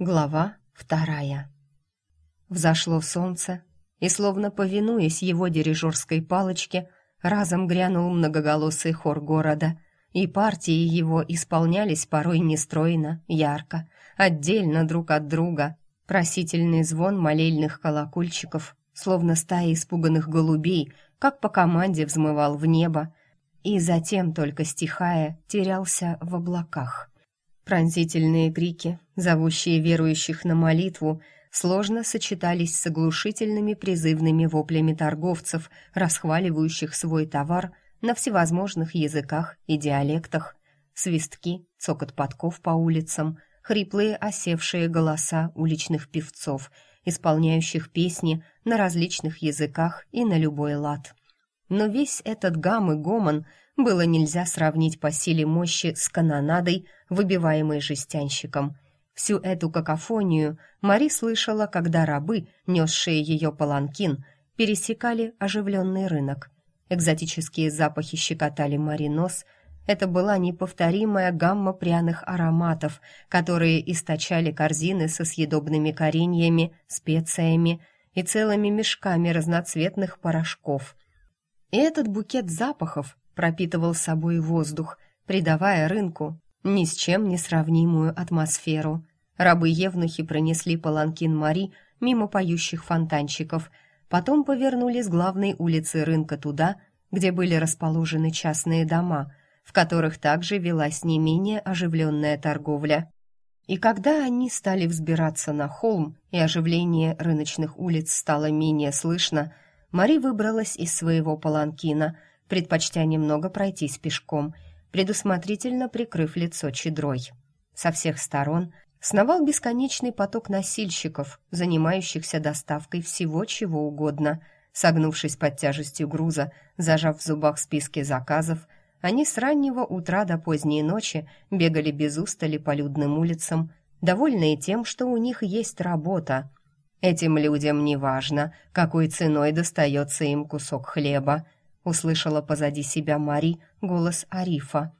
Глава вторая. Взошло солнце, и, словно повинуясь его дирижерской палочке, разом грянул многоголосый хор города, и партии его исполнялись порой нестройно, ярко, отдельно друг от друга. Просительный звон молельных колокольчиков, словно стая испуганных голубей, как по команде взмывал в небо, и затем, только стихая, терялся в облаках. Пронзительные крики, зовущие верующих на молитву, сложно сочетались с оглушительными призывными воплями торговцев, расхваливающих свой товар на всевозможных языках и диалектах. Свистки, цокот подков по улицам, хриплые осевшие голоса уличных певцов, исполняющих песни на различных языках и на любой лад. Но весь этот гам и гомон было нельзя сравнить по силе мощи с канонадой, выбиваемой жестянщиком. Всю эту какофонию Мари слышала, когда рабы, несшие ее паланкин, пересекали оживленный рынок. Экзотические запахи щекотали Мари нос. Это была неповторимая гамма пряных ароматов, которые источали корзины со съедобными кореньями, специями и целыми мешками разноцветных порошков. И этот букет запахов пропитывал собой воздух, придавая рынку ни с чем не сравнимую атмосферу. Рабы-евнухи пронесли паланкин Мари мимо поющих фонтанчиков, потом повернули с главной улицы рынка туда, где были расположены частные дома, в которых также велась не менее оживленная торговля. И когда они стали взбираться на холм, и оживление рыночных улиц стало менее слышно, Мари выбралась из своего паланкина – предпочтя немного пройтись пешком, предусмотрительно прикрыв лицо чедрой. Со всех сторон сновал бесконечный поток носильщиков, занимающихся доставкой всего чего угодно. Согнувшись под тяжестью груза, зажав в зубах списки заказов, они с раннего утра до поздней ночи бегали без устали по людным улицам, довольные тем, что у них есть работа. Этим людям не важно, какой ценой достается им кусок хлеба – услышала позади себя Мари голос Арифа.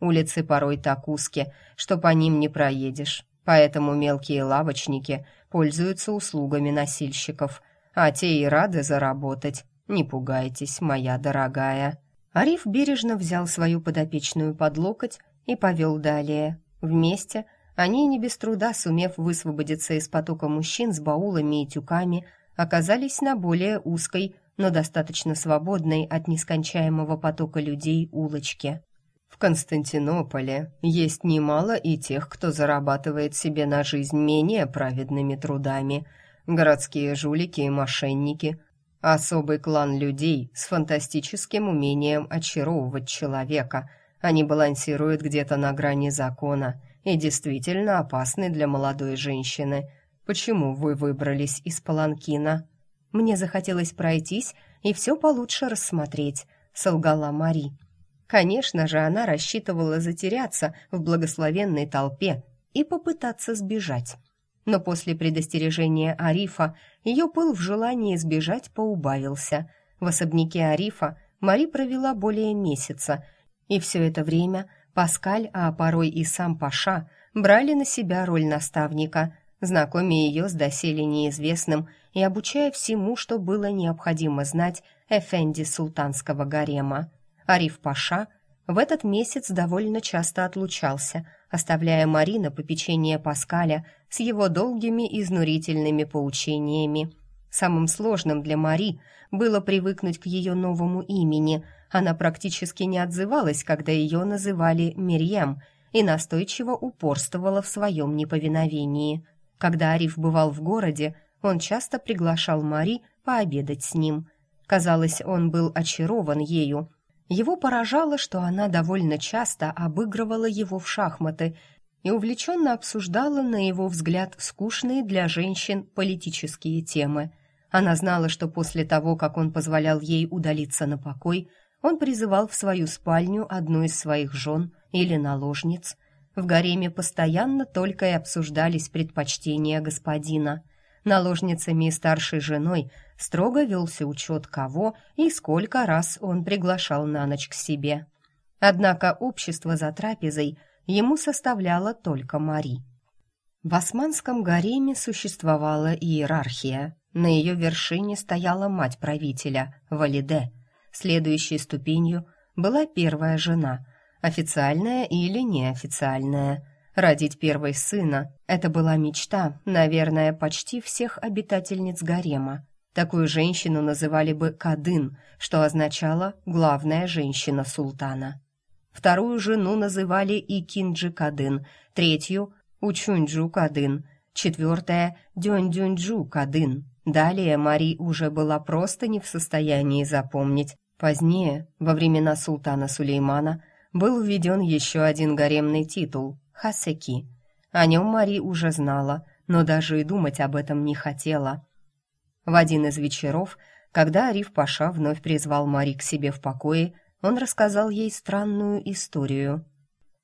Улицы порой так узкие, что по ним не проедешь, поэтому мелкие лавочники пользуются услугами носильщиков, а те и рады заработать. Не пугайтесь, моя дорогая. Ариф бережно взял свою подопечную под локоть и повел далее. Вместе они, не без труда сумев высвободиться из потока мужчин с баулами и тюками, оказались на более узкой, но достаточно свободной от нескончаемого потока людей улочке. В Константинополе есть немало и тех, кто зарабатывает себе на жизнь менее праведными трудами. Городские жулики и мошенники, особый клан людей с фантастическим умением очаровывать человека. Они балансируют где-то на грани закона и действительно опасны для молодой женщины. Почему вы выбрались из Паланкина? Мне захотелось пройтись и все получше рассмотреть, солгала Мари. Конечно же, она рассчитывала затеряться в благословенной толпе и попытаться сбежать. Но после предостережения Арифа ее пыл в желании сбежать поубавился. В особняке Арифа Мари провела более месяца, и все это время Паскаль, а порой и сам Паша, брали на себя роль наставника – знакомя ее с доселе неизвестным и обучая всему, что было необходимо знать Эфенди султанского гарема. Ариф Паша в этот месяц довольно часто отлучался, оставляя Марина попечение Паскаля с его долгими изнурительными поучениями. Самым сложным для Мари было привыкнуть к ее новому имени. Она практически не отзывалась, когда ее называли Мирьям, и настойчиво упорствовала в своем неповиновении – когда Ариф бывал в городе, он часто приглашал Мари пообедать с ним. Казалось, он был очарован ею. Его поражало, что она довольно часто обыгрывала его в шахматы и увлеченно обсуждала, на его взгляд, скучные для женщин политические темы. Она знала, что после того, как он позволял ей удалиться на покой, он призывал в свою спальню одну из своих жен или наложниц – в гареме постоянно только и обсуждались предпочтения господина. Наложницами и старшей женой строго велся учет кого и сколько раз он приглашал на ночь к себе. Однако общество за трапезой ему составляло только Мари. В османском гареме существовала иерархия. На ее вершине стояла мать правителя, Валиде. Следующей ступенью была первая жена, официальная или неофициальная. Родить первой сына – это была мечта, наверное, почти всех обитательниц гарема. Такую женщину называли бы Кадын, что означало «главная женщина султана». Вторую жену называли Икинджи Кадын, третью – Учунджу Кадын, четвертая – Дюнь-Дюнджу Кадын. Далее Мари уже была просто не в состоянии запомнить. Позднее, во времена султана Сулеймана, был введен еще один гаремный титул – Хасеки. О нем Мари уже знала, но даже и думать об этом не хотела. В один из вечеров, когда Ариф Паша вновь призвал Мари к себе в покое, он рассказал ей странную историю.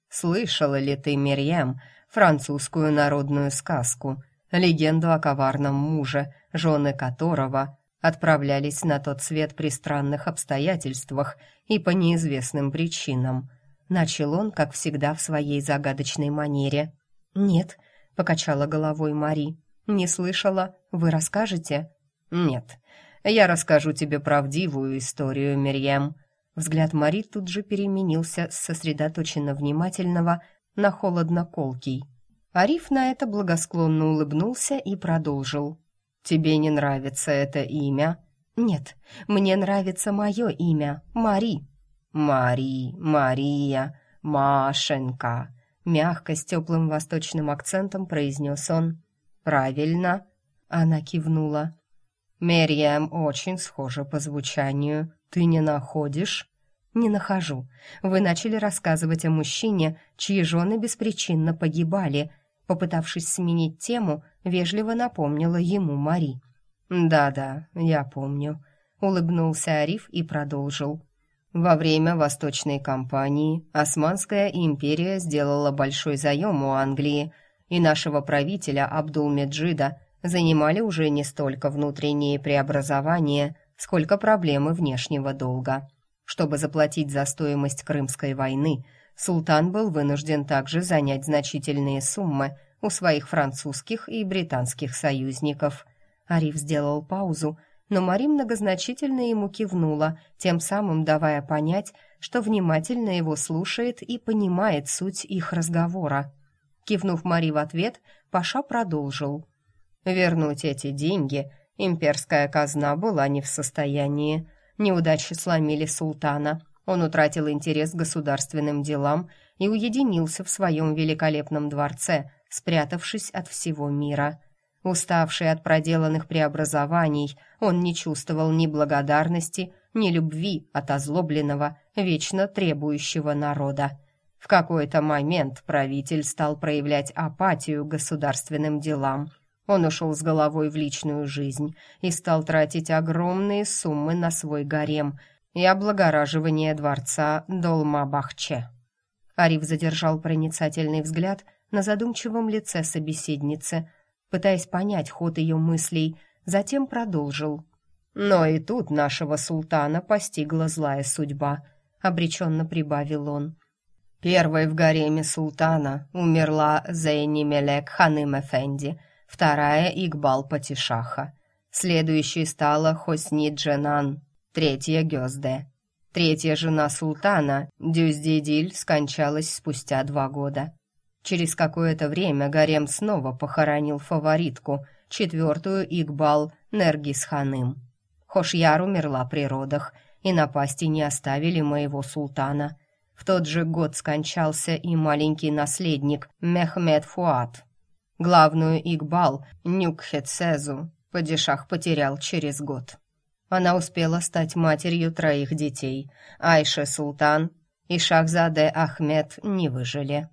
«Слышала ли ты, Мирьям, французскую народную сказку, легенду о коварном муже, жены которого отправлялись на тот свет при странных обстоятельствах и по неизвестным причинам?» Начал он, как всегда, в своей загадочной манере. «Нет», — покачала головой Мари, — «не слышала. Вы расскажете?» «Нет, я расскажу тебе правдивую историю, Мирьям». Взгляд Мари тут же переменился с сосредоточенно внимательного на холодно-колкий. Ариф на это благосклонно улыбнулся и продолжил. «Тебе не нравится это имя?» «Нет, мне нравится мое имя, Мари». «Мари, Мария, Машенька», — мягко с теплым восточным акцентом произнес он. «Правильно», — она кивнула. Мерьям очень схожа по звучанию. Ты не находишь? Не нахожу. Вы начали рассказывать о мужчине, чьи жены беспричинно погибали. Попытавшись сменить тему, вежливо напомнила ему Мари. Да-да, я помню, улыбнулся Ариф и продолжил. Во время Восточной кампании Османская империя сделала большой заем у Англии, и нашего правителя Абдул-Меджида занимали уже не столько внутренние преобразования, сколько проблемы внешнего долга. Чтобы заплатить за стоимость Крымской войны, султан был вынужден также занять значительные суммы у своих французских и британских союзников. Ариф сделал паузу, но Мари многозначительно ему кивнула, тем самым давая понять, что внимательно его слушает и понимает суть их разговора. Кивнув Мари в ответ, Паша продолжил. Вернуть эти деньги имперская казна была не в состоянии. Неудачи сломили султана. Он утратил интерес к государственным делам и уединился в своем великолепном дворце, спрятавшись от всего мира. Уставший от проделанных преобразований, он не чувствовал ни благодарности, ни любви от озлобленного, вечно требующего народа. В какой-то момент правитель стал проявлять апатию государственным делам – он ушел с головой в личную жизнь и стал тратить огромные суммы на свой гарем и облагораживание дворца Долма-Бахче. Ариф задержал проницательный взгляд на задумчивом лице собеседницы, пытаясь понять ход ее мыслей, затем продолжил. «Но и тут нашего султана постигла злая судьба», — обреченно прибавил он. Первой в гареме султана умерла Зейни Мелек Ханым Эфенди — вторая — Игбал Патишаха. Следующей стала Хосни Дженан, третья — Гёзде. Третья жена султана, Дюздидиль, скончалась спустя два года. Через какое-то время гарем снова похоронил фаворитку, четвертую Игбал Нергис Ханым. Хошьяр умерла при родах, и напасти не оставили моего султана. В тот же год скончался и маленький наследник Мехмед Фуат. Главную Игбал, Нюкхетсезу, падишах потерял через год. Она успела стать матерью троих детей. Айше Султан и Шахзаде Ахмед не выжили.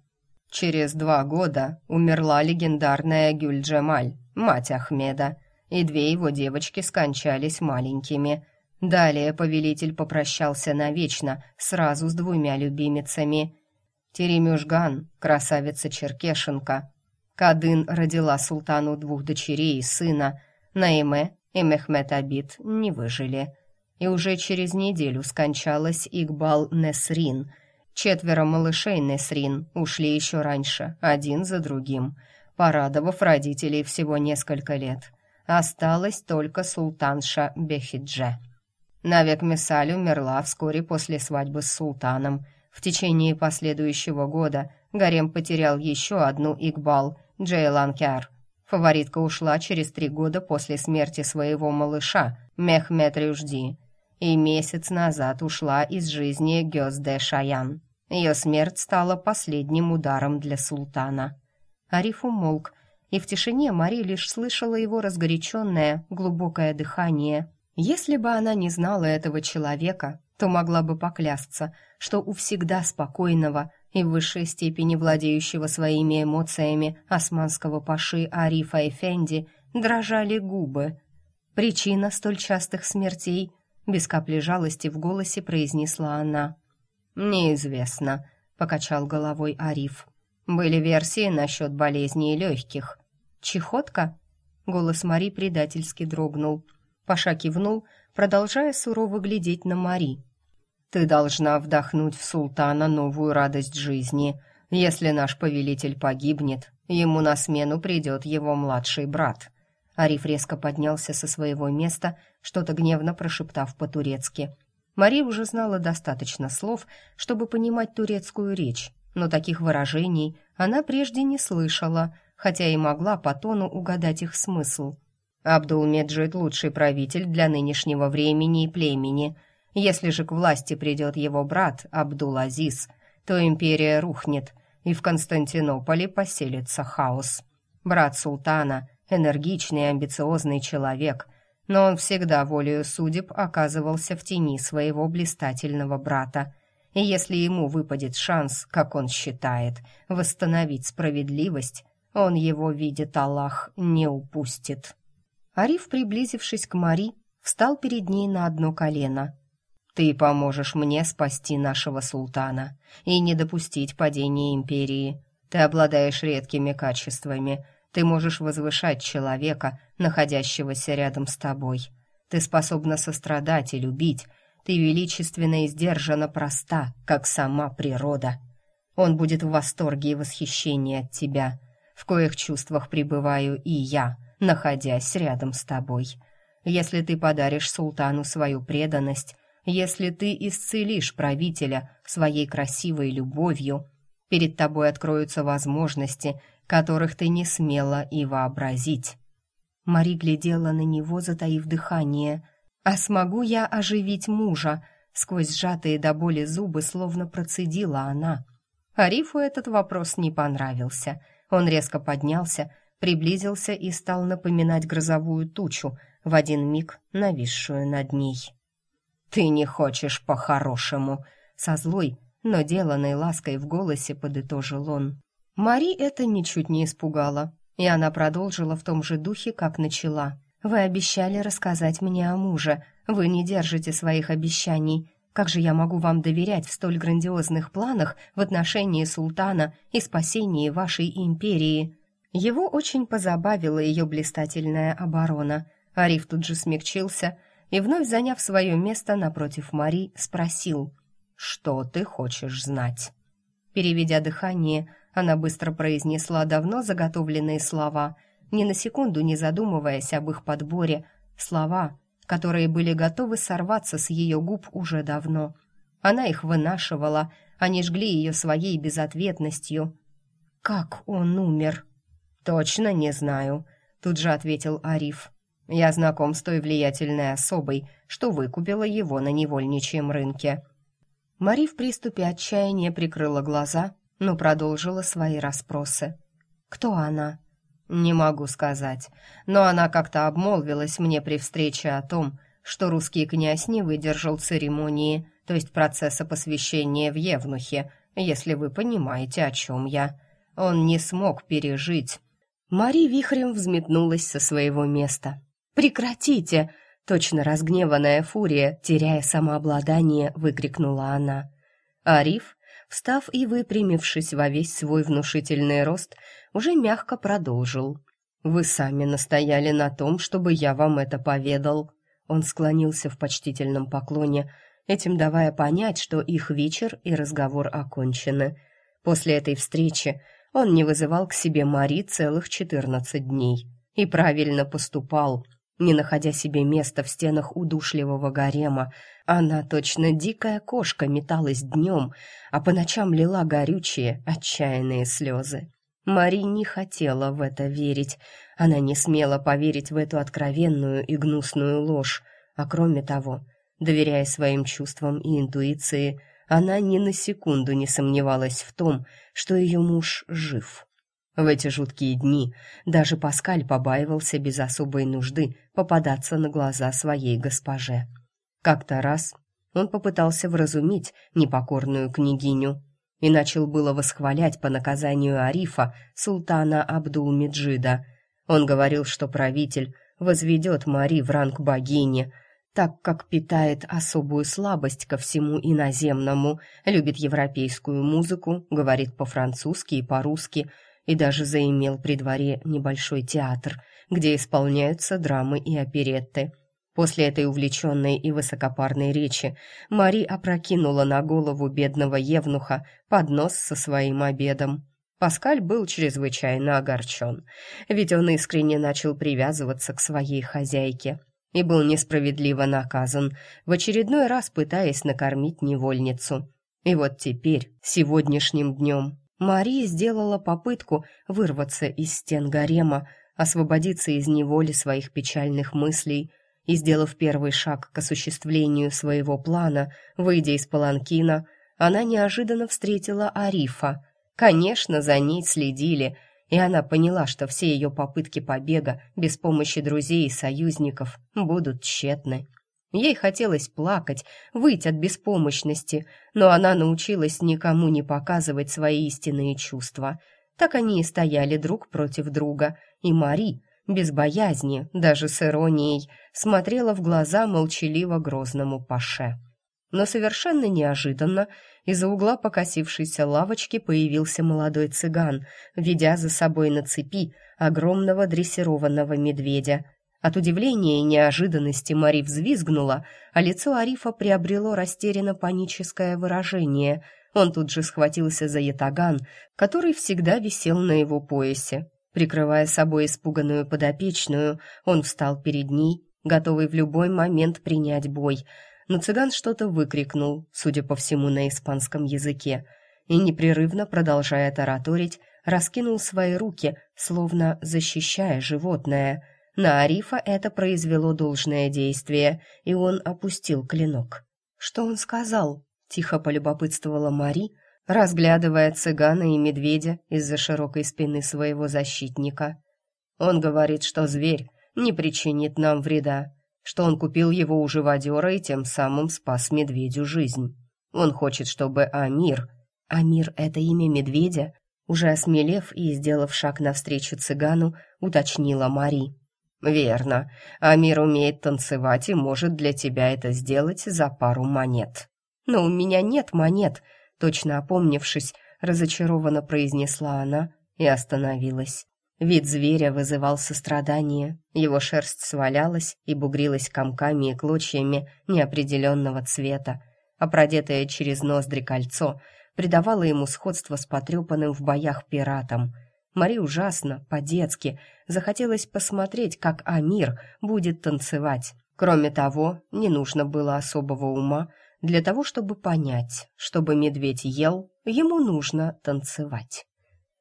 Через два года умерла легендарная Гюль-Джемаль, мать Ахмеда, и две его девочки скончались маленькими. Далее повелитель попрощался навечно сразу с двумя любимицами. Теремюжган, красавица Черкешенко, Кадын родила султану двух дочерей и сына. Наиме и Мехмед Абид не выжили. И уже через неделю скончалась Игбал Несрин. Четверо малышей Несрин ушли еще раньше, один за другим. порадовав родителей всего несколько лет. Осталась только султанша Бехидже. Навек Месаль умерла вскоре после свадьбы с султаном. В течение последующего года гарем потерял еще одну Игбал, Джейланкяр. Фаворитка ушла через три года после смерти своего малыша, Мехмед Рюжди, и месяц назад ушла из жизни Гёзде Шаян. Ее смерть стала последним ударом для султана. Ариф умолк, и в тишине Мари лишь слышала его разгоряченное, глубокое дыхание. Если бы она не знала этого человека, то могла бы поклясться, что у всегда спокойного и в высшей степени владеющего своими эмоциями османского паши Арифа Эфенди дрожали губы. Причина столь частых смертей без капли жалости в голосе произнесла она. «Неизвестно», — покачал головой Ариф. «Были версии насчет болезней легких. Чехотка?» Голос Мари предательски дрогнул. Паша кивнул, продолжая сурово глядеть на Мари. «Ты должна вдохнуть в султана новую радость жизни. Если наш повелитель погибнет, ему на смену придет его младший брат». Ариф резко поднялся со своего места, что-то гневно прошептав по-турецки. Мария уже знала достаточно слов, чтобы понимать турецкую речь, но таких выражений она прежде не слышала, хотя и могла по тону угадать их смысл. Абдул-Меджид – лучший правитель для нынешнего времени и племени. Если же к власти придет его брат Абдул-Азиз, то империя рухнет, и в Константинополе поселится хаос. Брат султана – энергичный и амбициозный человек – но он всегда волею судеб оказывался в тени своего блистательного брата. И если ему выпадет шанс, как он считает, восстановить справедливость, он его, видит Аллах, не упустит. Ариф, приблизившись к Мари, встал перед ней на одно колено. «Ты поможешь мне спасти нашего султана и не допустить падения империи. Ты обладаешь редкими качествами — ты можешь возвышать человека, находящегося рядом с тобой. Ты способна сострадать и любить. Ты величественно и сдержанно проста, как сама природа. Он будет в восторге и восхищении от тебя. В коих чувствах пребываю и я, находясь рядом с тобой. Если ты подаришь султану свою преданность, если ты исцелишь правителя своей красивой любовью, перед тобой откроются возможности, которых ты не смела и вообразить. Мари глядела на него, затаив дыхание. «А смогу я оживить мужа?» Сквозь сжатые до боли зубы словно процедила она. Арифу этот вопрос не понравился. Он резко поднялся, приблизился и стал напоминать грозовую тучу, в один миг нависшую над ней. «Ты не хочешь по-хорошему!» Со злой, но деланной лаской в голосе подытожил он. Мари это ничуть не испугало, и она продолжила в том же духе, как начала. «Вы обещали рассказать мне о муже. Вы не держите своих обещаний. Как же я могу вам доверять в столь грандиозных планах в отношении султана и спасении вашей империи?» Его очень позабавила ее блистательная оборона. Ариф тут же смягчился и, вновь заняв свое место напротив Мари, спросил, «Что ты хочешь знать?» Переведя дыхание, она быстро произнесла давно заготовленные слова, ни на секунду не задумываясь об их подборе, слова, которые были готовы сорваться с ее губ уже давно. Она их вынашивала, они жгли ее своей безответностью. «Как он умер?» «Точно не знаю», — тут же ответил Ариф. «Я знаком с той влиятельной особой, что выкупила его на невольничьем рынке». Мари в приступе отчаяния прикрыла глаза но продолжила свои расспросы. «Кто она?» «Не могу сказать, но она как-то обмолвилась мне при встрече о том, что русский князь не выдержал церемонии, то есть процесса посвящения в Евнухе, если вы понимаете, о чем я. Он не смог пережить». Мари вихрем взметнулась со своего места. «Прекратите!» Точно разгневанная фурия, теряя самообладание, выкрикнула она. Ариф, встав и выпрямившись во весь свой внушительный рост, уже мягко продолжил. «Вы сами настояли на том, чтобы я вам это поведал». Он склонился в почтительном поклоне, этим давая понять, что их вечер и разговор окончены. После этой встречи он не вызывал к себе Мари целых четырнадцать дней. И правильно поступал, не находя себе места в стенах удушливого гарема. Она, точно дикая кошка, металась днем, а по ночам лила горючие, отчаянные слезы. Мари не хотела в это верить. Она не смела поверить в эту откровенную и гнусную ложь, а кроме того, доверяя своим чувствам и интуиции, она ни на секунду не сомневалась в том, что ее муж жив. В эти жуткие дни даже Паскаль побаивался без особой нужды попадаться на глаза своей госпоже. Как-то раз он попытался вразумить непокорную княгиню и начал было восхвалять по наказанию Арифа султана Абдул-Меджида. Он говорил, что правитель возведет Мари в ранг богини – так как питает особую слабость ко всему иноземному, любит европейскую музыку, говорит по-французски и по-русски, и даже заимел при дворе небольшой театр, где исполняются драмы и оперетты. После этой увлеченной и высокопарной речи Мари опрокинула на голову бедного евнуха поднос со своим обедом. Паскаль был чрезвычайно огорчен, ведь он искренне начал привязываться к своей хозяйке и был несправедливо наказан, в очередной раз пытаясь накормить невольницу. И вот теперь, сегодняшним днем, Мария сделала попытку вырваться из стен гарема, освободиться из неволи своих печальных мыслей и, сделав первый шаг к осуществлению своего плана, выйдя из паланкина, она неожиданно встретила Арифа. Конечно, за ней следили — и она поняла, что все ее попытки побега без помощи друзей и союзников будут тщетны. Ей хотелось плакать, выйти от беспомощности, но она научилась никому не показывать свои истинные чувства. Так они и стояли друг против друга, и Мари, без боязни, даже с иронией, смотрела в глаза молчаливо грозному Паше. Но совершенно неожиданно из-за угла покосившейся лавочки появился молодой цыган, ведя за собой на цепи огромного дрессированного медведя. От удивления и неожиданности Мари взвизгнула, а лицо Арифа приобрело растерянно-паническое выражение. Он тут же схватился за ятаган, который всегда висел на его поясе. Прикрывая собой испуганную подопечную, он встал перед ней, готовый в любой момент принять бой — но цыган что-то выкрикнул, судя по всему, на испанском языке, и, непрерывно продолжая тараторить, раскинул свои руки, словно защищая животное. На Арифа это произвело должное действие, и он опустил клинок. «Что он сказал?» — тихо полюбопытствовала Мари, разглядывая цыгана и медведя из-за широкой спины своего защитника. «Он говорит, что зверь не причинит нам вреда, что он купил его у живодера и тем самым спас медведю жизнь. Он хочет, чтобы Амир... Амир — это имя медведя? Уже осмелев и сделав шаг навстречу цыгану, уточнила Мари. «Верно. Амир умеет танцевать и может для тебя это сделать за пару монет». «Но у меня нет монет», — точно опомнившись, разочарованно произнесла она и остановилась. Вид зверя вызывал сострадание. Его шерсть свалялась и бугрилась комками и клочьями неопределенного цвета, а продетое через ноздри кольцо придавало ему сходство с потрепанным в боях пиратом. Мари ужасно, по-детски, захотелось посмотреть, как Амир будет танцевать. Кроме того, не нужно было особого ума для того, чтобы понять, чтобы медведь ел, ему нужно танцевать.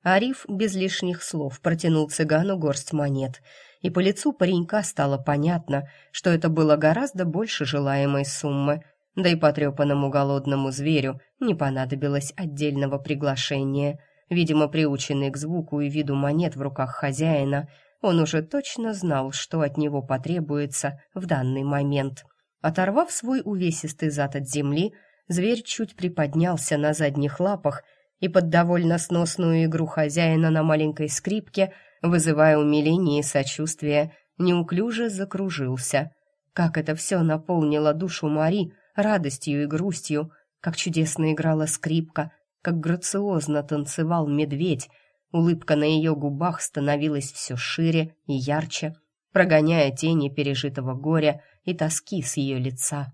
Ариф без лишних слов протянул цыгану горсть монет, и по лицу паренька стало понятно, что это было гораздо больше желаемой суммы, да и потрепанному голодному зверю не понадобилось отдельного приглашения. Видимо, приученный к звуку и виду монет в руках хозяина, он уже точно знал, что от него потребуется в данный момент. Оторвав свой увесистый зад от земли, зверь чуть приподнялся на задних лапах и под довольно сносную игру хозяина на маленькой скрипке, вызывая умиление и сочувствие, неуклюже закружился. Как это все наполнило душу Мари радостью и грустью, как чудесно играла скрипка, как грациозно танцевал медведь, улыбка на ее губах становилась все шире и ярче, прогоняя тени пережитого горя и тоски с ее лица.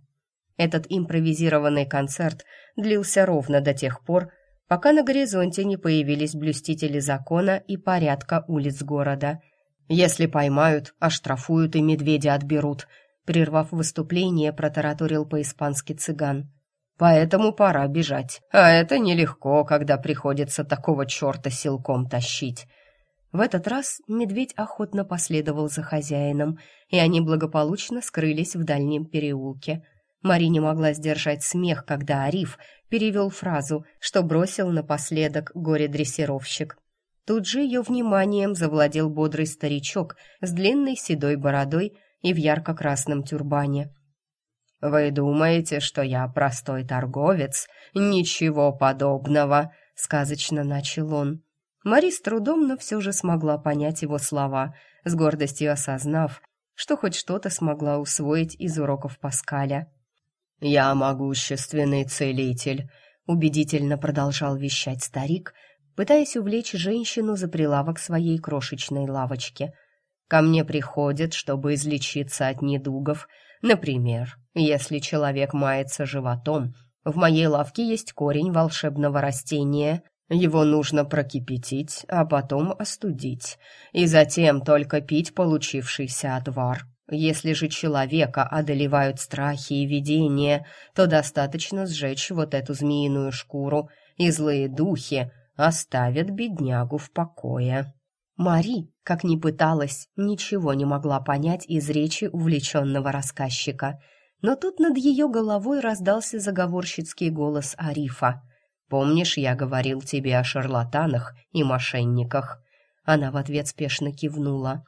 Этот импровизированный концерт длился ровно до тех пор, пока на горизонте не появились блюстители закона и порядка улиц города. «Если поймают, оштрафуют и медведя отберут», прервав выступление, протараторил по-испански цыган. «Поэтому пора бежать. А это нелегко, когда приходится такого черта силком тащить». В этот раз медведь охотно последовал за хозяином, и они благополучно скрылись в дальнем переулке. Мари не могла сдержать смех, когда Ариф перевел фразу, что бросил напоследок горе-дрессировщик. Тут же ее вниманием завладел бодрый старичок с длинной седой бородой и в ярко-красном тюрбане. «Вы думаете, что я простой торговец? Ничего подобного!» — сказочно начал он. Мари с трудом, но все же смогла понять его слова, с гордостью осознав, что хоть что-то смогла усвоить из уроков Паскаля. «Я могущественный целитель», — убедительно продолжал вещать старик, пытаясь увлечь женщину за прилавок своей крошечной лавочки. «Ко мне приходят, чтобы излечиться от недугов. Например, если человек мается животом, в моей лавке есть корень волшебного растения — его нужно прокипятить, а потом остудить, и затем только пить получившийся отвар. Если же человека одолевают страхи и видения, то достаточно сжечь вот эту змеиную шкуру, и злые духи оставят беднягу в покое. Мари, как ни пыталась, ничего не могла понять из речи увлеченного рассказчика. Но тут над ее головой раздался заговорщицкий голос Арифа — Помнишь, я говорил тебе о шарлатанах и мошенниках?» Она в ответ спешно кивнула.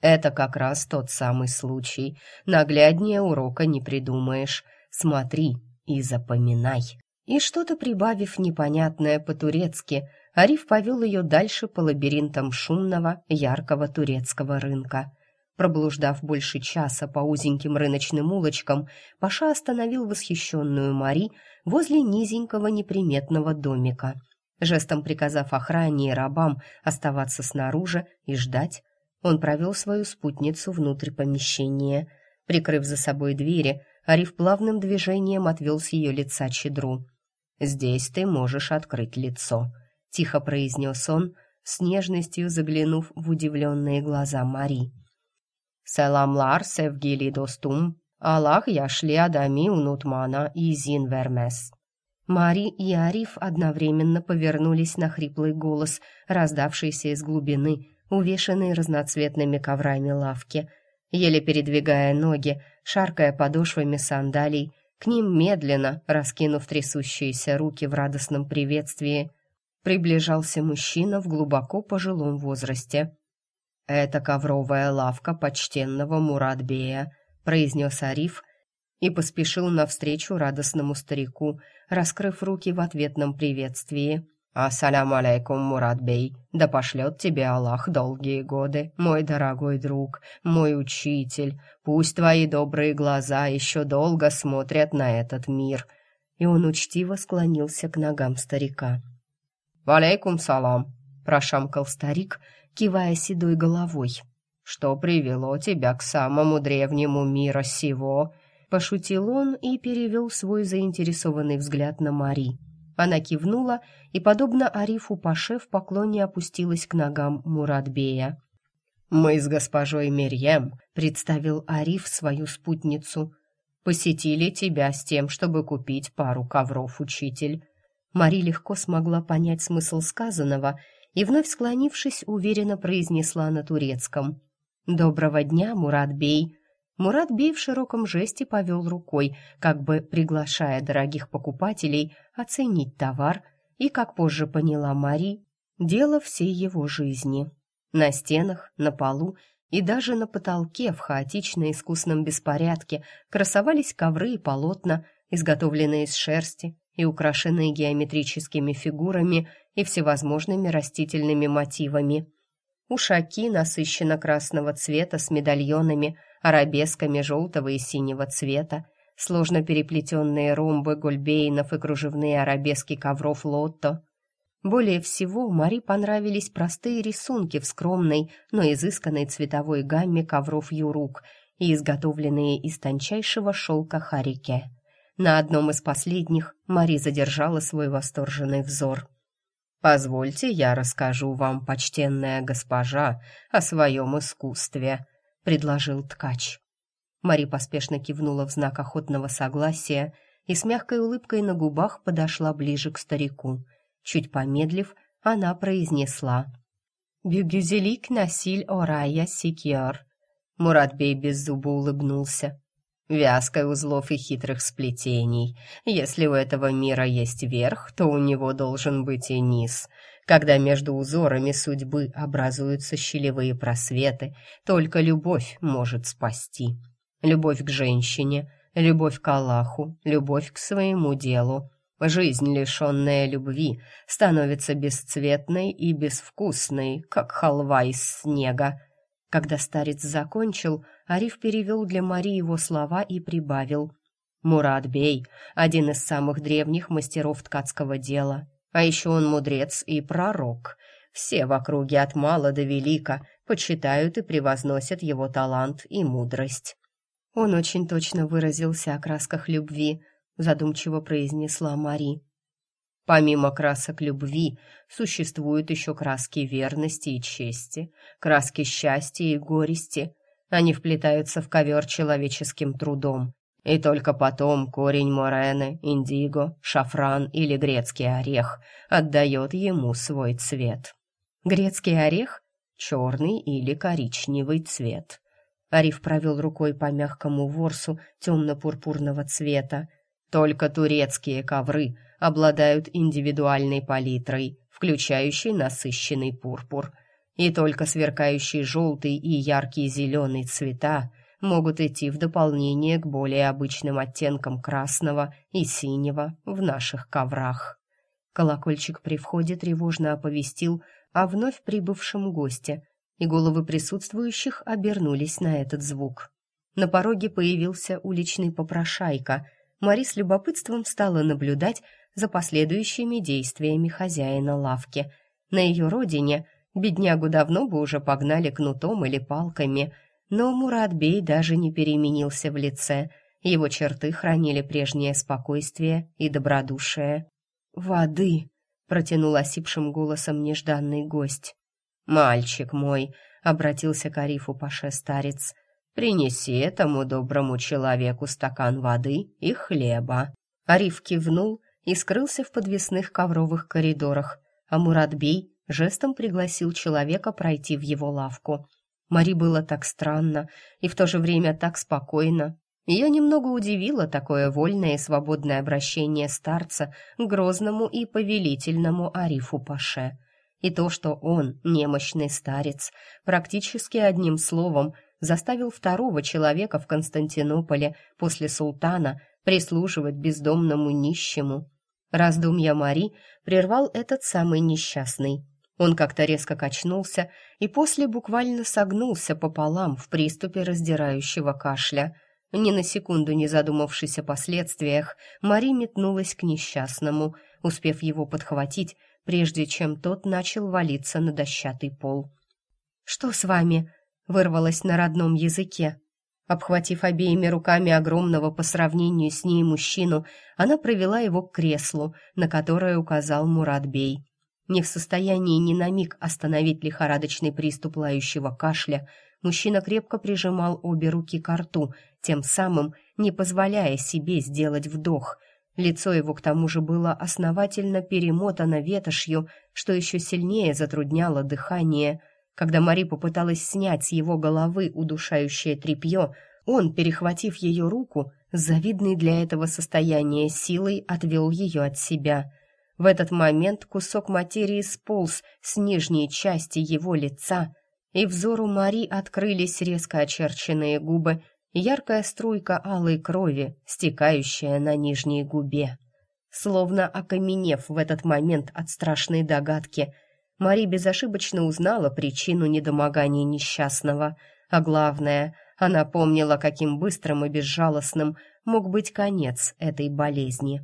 «Это как раз тот самый случай. Нагляднее урока не придумаешь. Смотри и запоминай». И что-то прибавив непонятное по-турецки, Ариф повел ее дальше по лабиринтам шумного, яркого турецкого рынка. Проблуждав больше часа по узеньким рыночным улочкам, Паша остановил восхищенную Мари возле низенького неприметного домика. Жестом приказав охране и рабам оставаться снаружи и ждать, он провел свою спутницу внутрь помещения. Прикрыв за собой двери, Ариф плавным движением отвел с ее лица чедру. «Здесь ты можешь открыть лицо», — тихо произнес он, с нежностью заглянув в удивленные глаза Мари. Selamlar sevgili dostum. Allah yaşlı adamı unutmana izin vermez. Мари и Ариф одновременно повернулись на хриплый голос, раздавшийся из глубины, увешанной разноцветными коврами лавки. Еле передвигая ноги, шаркая подошвами сандалий, к ним медленно, раскинув трясущиеся руки в радостном приветствии, приближался мужчина в глубоко пожилом возрасте. «Это ковровая лавка почтенного Мурадбея», — произнес Ариф и поспешил навстречу радостному старику, раскрыв руки в ответном приветствии. «Ассаляму алейкум, Мурадбей! Да пошлет тебе Аллах долгие годы, мой дорогой друг, мой учитель! Пусть твои добрые глаза еще долго смотрят на этот мир!» И он учтиво склонился к ногам старика. «Валейкум салам!» — прошамкал старик — кивая седой головой. «Что привело тебя к самому древнему мира сего?» Пошутил он и перевел свой заинтересованный взгляд на Мари. Она кивнула и, подобно Арифу Паше, в поклоне опустилась к ногам Мурадбея. «Мы с госпожой Мерьем», — представил Ариф свою спутницу, — «посетили тебя с тем, чтобы купить пару ковров, учитель». Мари легко смогла понять смысл сказанного и, вновь склонившись, уверенно произнесла на турецком. «Доброго дня, Мурат-бей!» Мурат-бей в широком жесте повел рукой, как бы приглашая дорогих покупателей оценить товар, и, как позже поняла Мари, дело всей его жизни. На стенах, на полу и даже на потолке в хаотично-искусном беспорядке красовались ковры и полотна, изготовленные из шерсти и украшенные геометрическими фигурами и всевозможными растительными мотивами. Ушаки насыщенно-красного цвета с медальонами, арабесками желтого и синего цвета, сложно переплетенные ромбы гольбейнов и кружевные арабески ковров лотто. Более всего Мари понравились простые рисунки в скромной, но изысканной цветовой гамме ковров юрук и изготовленные из тончайшего шелка харике. На одном из последних Мари задержала свой восторженный взор – Позвольте, я расскажу вам, почтенная госпожа, о своем искусстве», — предложил ткач. Мари поспешно кивнула в знак охотного согласия и с мягкой улыбкой на губах подошла ближе к старику. Чуть помедлив, она произнесла «Бюгюзелик насиль орая сикьор». Муратбей без зуба улыбнулся. «Вязкой узлов и хитрых сплетений. Если у этого мира есть верх, то у него должен быть и низ. Когда между узорами судьбы образуются щелевые просветы, только любовь может спасти. Любовь к женщине, любовь к Аллаху, любовь к своему делу. Жизнь, лишенная любви, становится бесцветной и безвкусной, как халва из снега. Когда старец закончил, Ариф перевел для Мари его слова и прибавил. «Мурат Бей — один из самых древних мастеров ткацкого дела. А еще он мудрец и пророк. Все в округе от мала до велика почитают и превозносят его талант и мудрость». Он очень точно выразился о красках любви — задумчиво произнесла Мари. Помимо красок любви, существуют еще краски верности и чести, краски счастья и горести. Они вплетаются в ковер человеческим трудом. И только потом корень морены, индиго, шафран или грецкий орех отдает ему свой цвет. Грецкий орех — черный или коричневый цвет. Ариф провел рукой по мягкому ворсу темно-пурпурного цвета, только турецкие ковры обладают индивидуальной палитрой, включающей насыщенный пурпур. И только сверкающий желтый и яркий зеленый цвета могут идти в дополнение к более обычным оттенкам красного и синего в наших коврах. Колокольчик при входе тревожно оповестил о вновь прибывшем госте, и головы присутствующих обернулись на этот звук. На пороге появился уличный попрошайка, Мари с любопытством стала наблюдать за последующими действиями хозяина лавки. На ее родине беднягу давно бы уже погнали кнутом или палками, но Муратбей даже не переменился в лице. Его черты хранили прежнее спокойствие и добродушие. «Воды!» — протянул осипшим голосом нежданный гость. «Мальчик мой!» — обратился к Арифу Паше старец — Принеси этому доброму человеку стакан воды и хлеба». Ариф кивнул и скрылся в подвесных ковровых коридорах, а Муратбей жестом пригласил человека пройти в его лавку. Мари было так странно и в то же время так спокойно. Ее немного удивило такое вольное и свободное обращение старца к грозному и повелительному Арифу Паше. И то, что он, немощный старец, практически одним словом заставил второго человека в Константинополе после султана прислуживать бездомному нищему. Раздумья Мари прервал этот самый несчастный. Он как-то резко качнулся и после буквально согнулся пополам в приступе раздирающего кашля. Ни на секунду не задумавшись о последствиях, Мари метнулась к несчастному, успев его подхватить, прежде чем тот начал валиться на дощатый пол. «Что с вами?» вырвалось на родном языке. Обхватив обеими руками огромного по сравнению с ней мужчину, она провела его к креслу, на которое указал Муратбей. Не в состоянии ни на миг остановить лихорадочный приступ лающего кашля, мужчина крепко прижимал обе руки к рту, тем самым не позволяя себе сделать вдох. Лицо его к тому же было основательно перемотано ветошью, что еще сильнее затрудняло дыхание – когда Мари попыталась снять с его головы удушающее тряпье, он, перехватив ее руку, с завидной для этого состояния силой отвел ее от себя. В этот момент кусок материи сполз с нижней части его лица, и взору Мари открылись резко очерченные губы яркая струйка алой крови, стекающая на нижней губе. Словно окаменев в этот момент от страшной догадки – Мари безошибочно узнала причину недомогания несчастного, а главное, она помнила, каким быстрым и безжалостным мог быть конец этой болезни.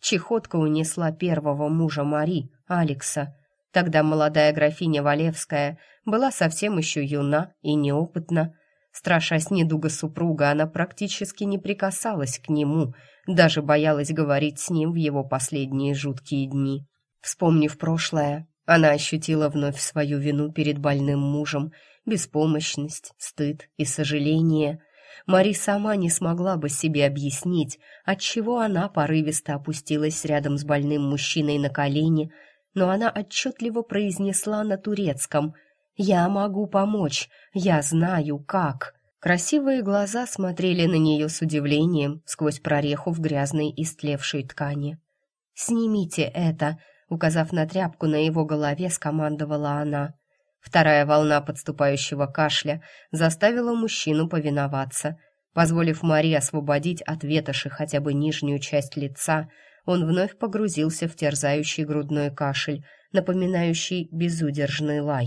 Чехотка унесла первого мужа Мари, Алекса. Тогда молодая графиня Валевская была совсем еще юна и неопытна. Страшась недуга супруга, она практически не прикасалась к нему, даже боялась говорить с ним в его последние жуткие дни. Вспомнив прошлое, она ощутила вновь свою вину перед больным мужем, беспомощность, стыд и сожаление. Мари сама не смогла бы себе объяснить, отчего она порывисто опустилась рядом с больным мужчиной на колени, но она отчетливо произнесла на турецком «Я могу помочь, я знаю, как». Красивые глаза смотрели на нее с удивлением сквозь прореху в грязной истлевшей ткани. «Снимите это», — указав на тряпку на его голове, скомандовала она. Вторая волна подступающего кашля заставила мужчину повиноваться. Позволив Мари освободить от ветоши хотя бы нижнюю часть лица, он вновь погрузился в терзающий грудной кашель, напоминающий безудержный лай.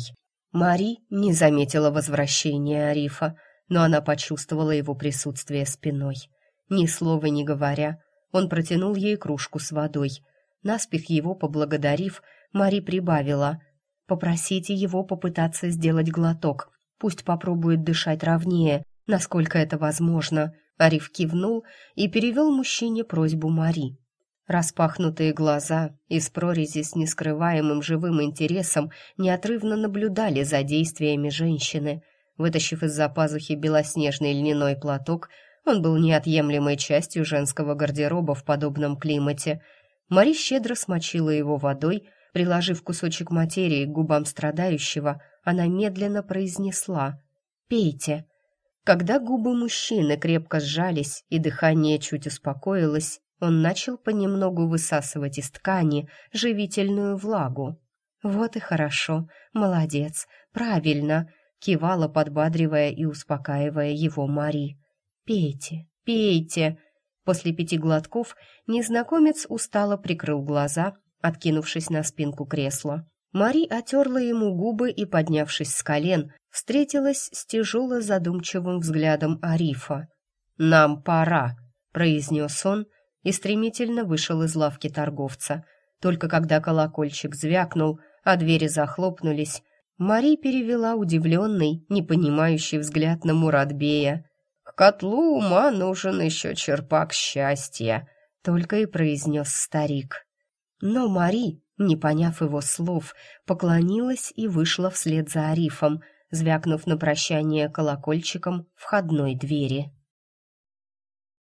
Мари не заметила возвращения Арифа, но она почувствовала его присутствие спиной. Ни слова не говоря, он протянул ей кружку с водой. Наспех его поблагодарив, Мари прибавила Попросите его попытаться сделать глоток. Пусть попробует дышать ровнее, насколько это возможно. Ариф кивнул и перевел мужчине просьбу Мари. Распахнутые глаза из прорези с нескрываемым живым интересом неотрывно наблюдали за действиями женщины. Вытащив из-за пазухи белоснежный льняной платок, он был неотъемлемой частью женского гардероба в подобном климате. Мари щедро смочила его водой, Приложив кусочек материи к губам страдающего, она медленно произнесла «Пейте». Когда губы мужчины крепко сжались и дыхание чуть успокоилось, он начал понемногу высасывать из ткани живительную влагу. «Вот и хорошо, молодец, правильно», — кивала, подбадривая и успокаивая его Мари. «Пейте, пейте». После пяти глотков незнакомец устало прикрыл глаза откинувшись на спинку кресла. Мари отерла ему губы и, поднявшись с колен, встретилась с тяжело задумчивым взглядом Арифа. «Нам пора», — произнес он и стремительно вышел из лавки торговца. Только когда колокольчик звякнул, а двери захлопнулись, Мари перевела удивленный, непонимающий взгляд на Муратбея. «К котлу ума нужен еще черпак счастья», — только и произнес старик. Но Мари, не поняв его слов, поклонилась и вышла вслед за Арифом, звякнув на прощание колокольчиком входной двери.